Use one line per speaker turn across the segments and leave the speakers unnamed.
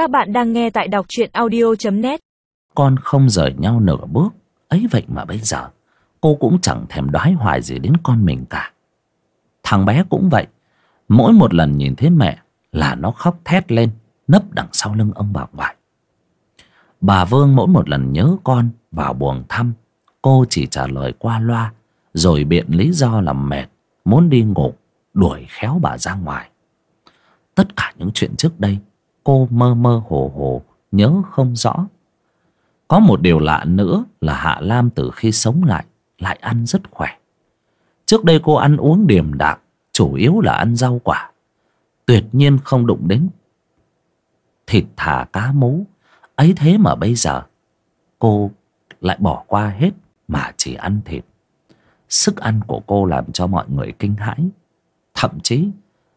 Các bạn đang nghe tại đọc truyện audio.net
Con không rời nhau nửa bước, Ấy vậy mà bây giờ, Cô cũng chẳng thèm đoái hoài gì đến con mình cả. Thằng bé cũng vậy, Mỗi một lần nhìn thấy mẹ Là nó khóc thét lên, Nấp đằng sau lưng ông bà ngoại. Bà Vương mỗi một lần nhớ con Vào buồng thăm, Cô chỉ trả lời qua loa, Rồi biện lý do là mệt, Muốn đi ngủ, Đuổi khéo bà ra ngoài. Tất cả những chuyện trước đây Cô mơ mơ hồ hồ, Nhớ không rõ. Có một điều lạ nữa là Hạ Lam từ khi sống lại Lại ăn rất khỏe. Trước đây cô ăn uống điềm đạm, Chủ yếu là ăn rau quả. Tuyệt nhiên không đụng đến Thịt thả cá mú. Ấy thế mà bây giờ, Cô lại bỏ qua hết Mà chỉ ăn thịt. Sức ăn của cô làm cho mọi người kinh hãi. Thậm chí,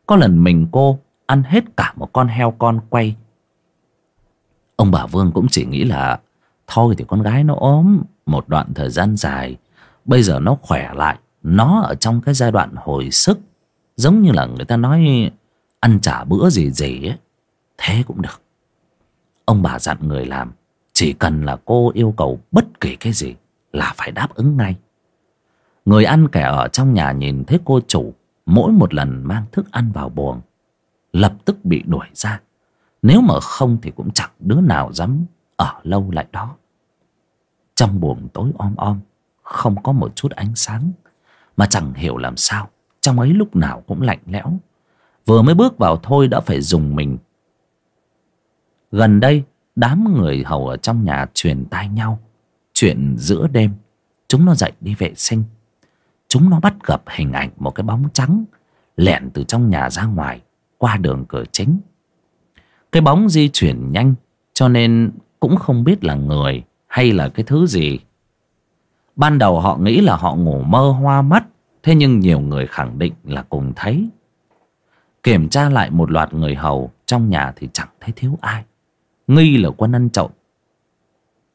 Có lần mình cô ăn hết cả một con heo con quay. Ông bà vương cũng chỉ nghĩ là, thôi thì con gái nó ốm một đoạn thời gian dài, bây giờ nó khỏe lại, nó ở trong cái giai đoạn hồi sức, giống như là người ta nói, ăn trả bữa gì gì ấy. Thế cũng được. Ông bà dặn người làm, chỉ cần là cô yêu cầu bất kỳ cái gì là phải đáp ứng ngay. Người ăn kẻ ở trong nhà nhìn thấy cô chủ, mỗi một lần mang thức ăn vào buồng lập tức bị đuổi ra. Nếu mà không thì cũng chẳng đứa nào dám ở lâu lại đó. Trong buồng tối om om, không có một chút ánh sáng, mà chẳng hiểu làm sao, trong ấy lúc nào cũng lạnh lẽo. Vừa mới bước vào thôi đã phải dùng mình. Gần đây, đám người hầu ở trong nhà truyền tai nhau, chuyện giữa đêm. Chúng nó dậy đi vệ sinh. Chúng nó bắt gặp hình ảnh một cái bóng trắng lẻn từ trong nhà ra ngoài qua đường cửa chính. Cái bóng di chuyển nhanh, cho nên cũng không biết là người hay là cái thứ gì. Ban đầu họ nghĩ là họ ngủ mơ hoa mắt, thế nhưng nhiều người khẳng định là cùng thấy. Kiểm tra lại một loạt người hầu, trong nhà thì chẳng thấy thiếu ai. Nghi là quân ăn trộm.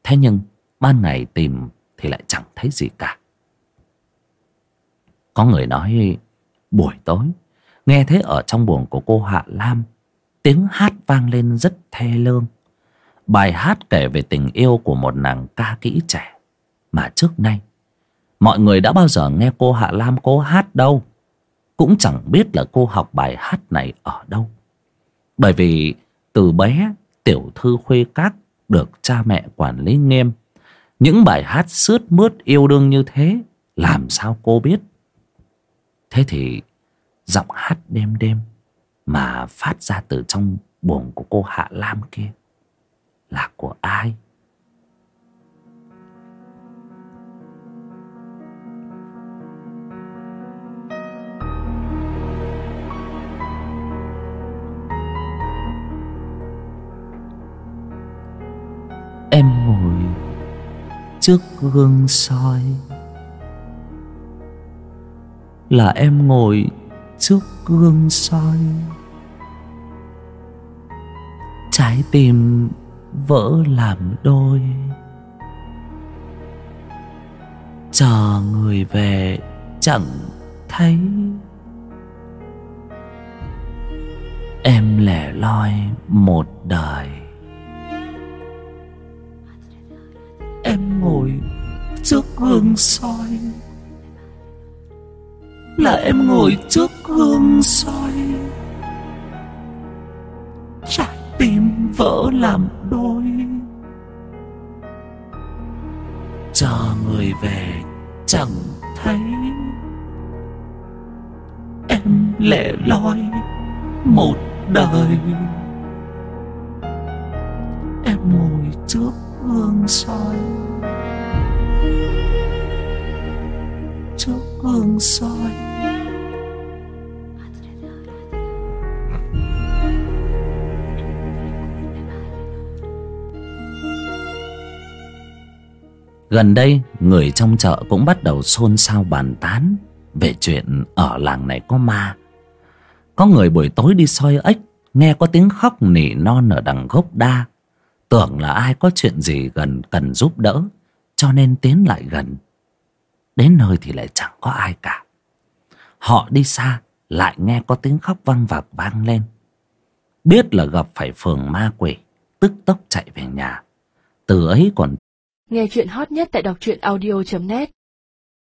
Thế nhưng ban ngày tìm thì lại chẳng thấy gì cả. Có người nói, buổi tối nghe thấy ở trong buồng của cô hạ lam, tiếng hát vang lên rất thê lương. Bài hát kể về tình yêu của một nàng ca kỹ trẻ. Mà trước nay, mọi người đã bao giờ nghe cô hạ lam cô hát đâu. Cũng chẳng biết là cô học bài hát này ở đâu. Bởi vì từ bé, tiểu thư khuê các được cha mẹ quản lý nghiêm. Những bài hát sướt mướt yêu đương như thế, làm sao cô biết? Thế thì giọng hát đêm đêm mà phát ra từ trong buồng của cô Hạ Lam kia là của ai? Em ngồi trước gương soi Là em ngồi trước gương soi. Trái tim vỡ làm đôi. Chờ người về chẳng thấy. Em lẻ loi một đời. Em ngồi trước gương soi là em ngồi trước gương soi. Trái tim vỡ làm đôi. Chờ người về chẳng thấy. Em lẻ loi một đời. Em ngồi trước gương soi. Soi. Gần đây, người trong chợ cũng bắt đầu xôn xao bàn tán Về chuyện ở làng này có ma. Có người buổi tối đi soi ếch, Nghe có tiếng khóc nỉ non ở đằng gốc đa. Tưởng là ai có chuyện gì gần cần giúp đỡ, Cho nên tiến lại gần. Đến nơi thì lại chẳng có ai cả. Họ đi xa, Lại nghe có tiếng khóc văng vặc vang lên. Biết là gặp phải phường ma quỷ, tức tốc chạy về nhà. Từ ấy còn
Nghe chuyện hot nhất tại đọc truyện audio.net